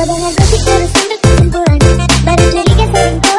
가방한 가식대로 생각하는 불안 나를 느리게 살린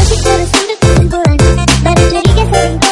Así que eres libre con cinco años. Dale, te dije,